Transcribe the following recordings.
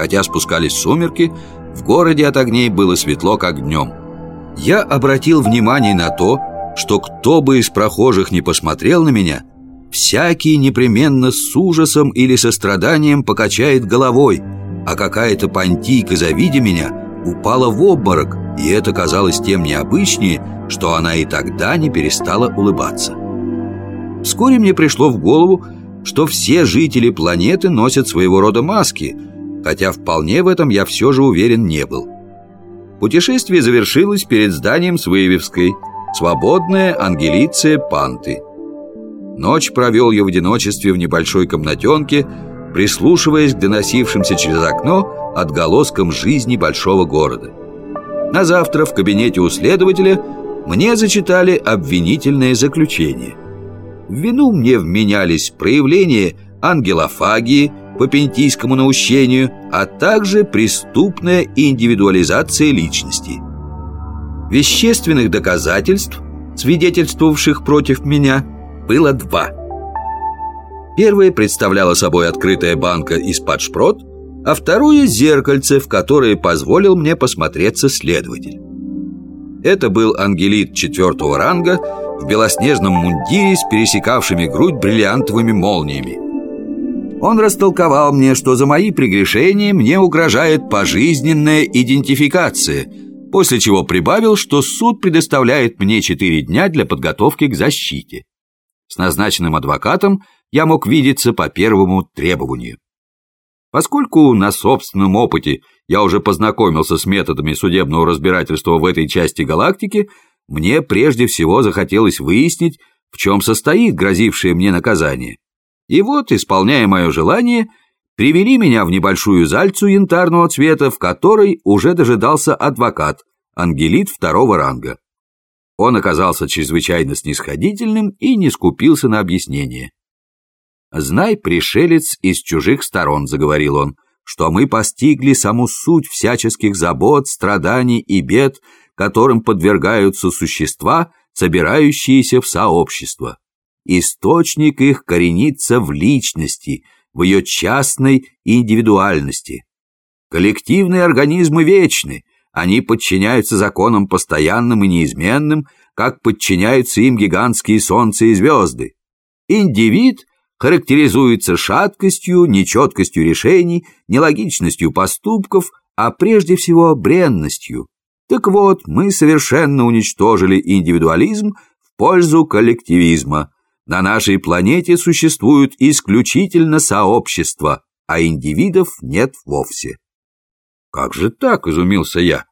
Хотя спускались сумерки, в городе от огней было светло, как днем. Я обратил внимание на то, что кто бы из прохожих не посмотрел на меня, всякий непременно с ужасом или состраданием покачает головой, а какая-то понтийка, завидя меня, упала в обморок, и это казалось тем необычнее, что она и тогда не перестала улыбаться. Вскоре мне пришло в голову, что все жители планеты носят своего рода маски, хотя вполне в этом я все же уверен не был. Путешествие завершилось перед зданием Свыевской, свободная Ангелиция Панты. Ночь провел я в одиночестве в небольшой комнатенке, прислушиваясь к доносившимся через окно отголоскам жизни большого города. На завтра в кабинете у следователя мне зачитали обвинительное заключение. В вину мне вменялись проявления ангелофагии по пентийскому наущению, а также преступная индивидуализация личности. Вещественных доказательств, свидетельствовавших против меня, было два. Первое представляло собой открытая банка из-под шпрот, а второе – зеркальце, в которое позволил мне посмотреться следователь. Это был ангелит четвертого ранга в белоснежном мундире с пересекавшими грудь бриллиантовыми молниями. Он растолковал мне, что за мои прегрешения мне угрожает пожизненная идентификация, после чего прибавил, что суд предоставляет мне четыре дня для подготовки к защите. С назначенным адвокатом я мог видеться по первому требованию. Поскольку на собственном опыте я уже познакомился с методами судебного разбирательства в этой части галактики, мне прежде всего захотелось выяснить, в чем состоит грозившее мне наказание. И вот, исполняя мое желание, привели меня в небольшую зальцу янтарного цвета, в которой уже дожидался адвокат, ангелит второго ранга. Он оказался чрезвычайно снисходительным и не скупился на объяснение. «Знай, пришелец из чужих сторон», — заговорил он, «что мы постигли саму суть всяческих забот, страданий и бед, которым подвергаются существа, собирающиеся в сообщество. Источник их коренится в личности, в ее частной индивидуальности. Коллективные организмы вечны, они подчиняются законам постоянным и неизменным, как подчиняются им гигантские солнца и звезды. Индивид характеризуется шаткостью, нечеткостью решений, нелогичностью поступков, а прежде всего бренностью. Так вот, мы совершенно уничтожили индивидуализм в пользу коллективизма. На нашей планете существуют исключительно сообщества, а индивидов нет вовсе. «Как же так?» – изумился я.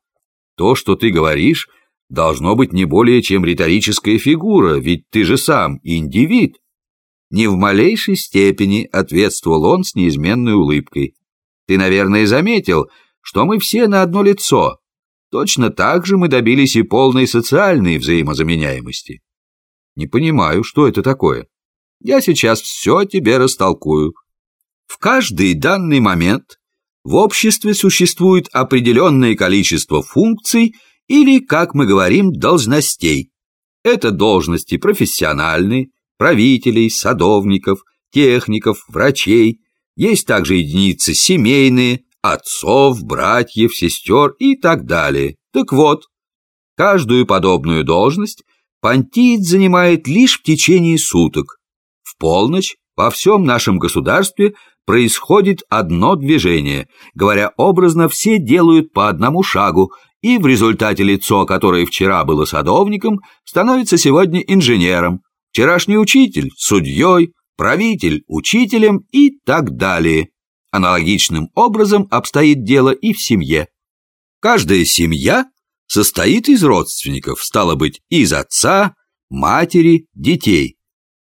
«То, что ты говоришь, должно быть не более чем риторическая фигура, ведь ты же сам индивид». Не в малейшей степени ответствовал он с неизменной улыбкой. «Ты, наверное, заметил, что мы все на одно лицо. Точно так же мы добились и полной социальной взаимозаменяемости». «Не понимаю, что это такое. Я сейчас все тебе растолкую. В каждый данный момент в обществе существует определенное количество функций или, как мы говорим, должностей. Это должности профессиональные, правителей, садовников, техников, врачей. Есть также единицы семейные, отцов, братьев, сестер и так далее. Так вот, каждую подобную должность Пантиец занимает лишь в течение суток. В полночь во всем нашем государстве происходит одно движение. Говоря образно, все делают по одному шагу, и в результате лицо, которое вчера было садовником, становится сегодня инженером, вчерашний учитель – судьей, правитель – учителем и так далее. Аналогичным образом обстоит дело и в семье. Каждая семья состоит из родственников, стало быть, из отца, матери, детей.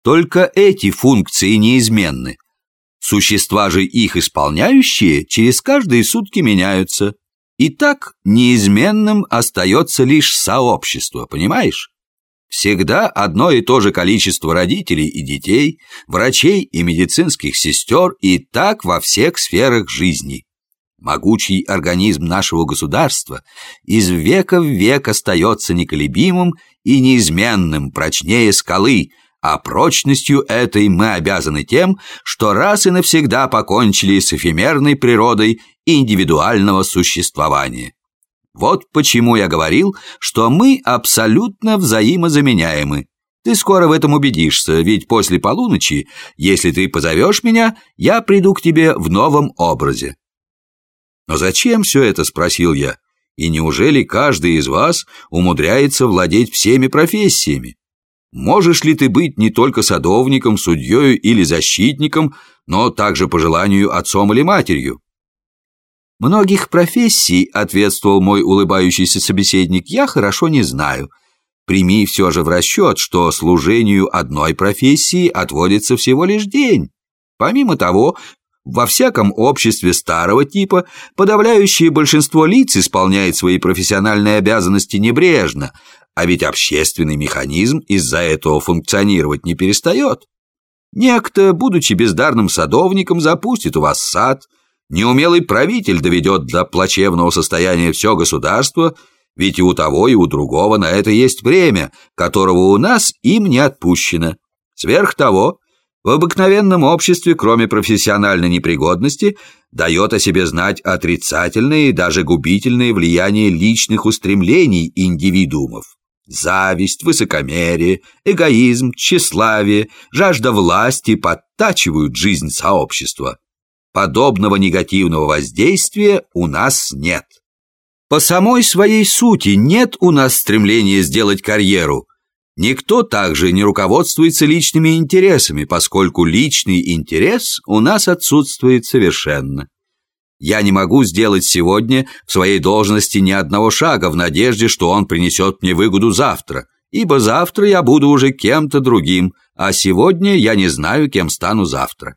Только эти функции неизменны, Существа же их исполняющие через каждые сутки меняются. И так неизменным остается лишь сообщество, понимаешь? Всегда одно и то же количество родителей и детей, врачей и медицинских сестер, и так во всех сферах жизни. Могучий организм нашего государства из века в век остается неколебимым и неизменным, прочнее скалы – а прочностью этой мы обязаны тем, что раз и навсегда покончили с эфемерной природой индивидуального существования. Вот почему я говорил, что мы абсолютно взаимозаменяемы. Ты скоро в этом убедишься, ведь после полуночи, если ты позовешь меня, я приду к тебе в новом образе. «Но зачем все это?» – спросил я. «И неужели каждый из вас умудряется владеть всеми профессиями? Можешь ли ты быть не только садовником, судьей или защитником, но также по желанию отцом или матерью?» «Многих профессий», — ответствовал мой улыбающийся собеседник, — «я хорошо не знаю. Прими все же в расчет, что служению одной профессии отводится всего лишь день. Помимо того, во всяком обществе старого типа подавляющее большинство лиц исполняет свои профессиональные обязанности небрежно, а ведь общественный механизм из-за этого функционировать не перестает. Некто, будучи бездарным садовником, запустит у вас сад, неумелый правитель доведет до плачевного состояния все государство, ведь и у того, и у другого на это есть время, которого у нас им не отпущено. Сверх того, в обыкновенном обществе, кроме профессиональной непригодности, дает о себе знать отрицательное и даже губительное влияние личных устремлений индивидуумов. Зависть, высокомерие, эгоизм, тщеславие, жажда власти подтачивают жизнь сообщества. Подобного негативного воздействия у нас нет. По самой своей сути нет у нас стремления сделать карьеру – Никто также не руководствуется личными интересами, поскольку личный интерес у нас отсутствует совершенно. Я не могу сделать сегодня в своей должности ни одного шага в надежде, что он принесет мне выгоду завтра, ибо завтра я буду уже кем-то другим, а сегодня я не знаю, кем стану завтра.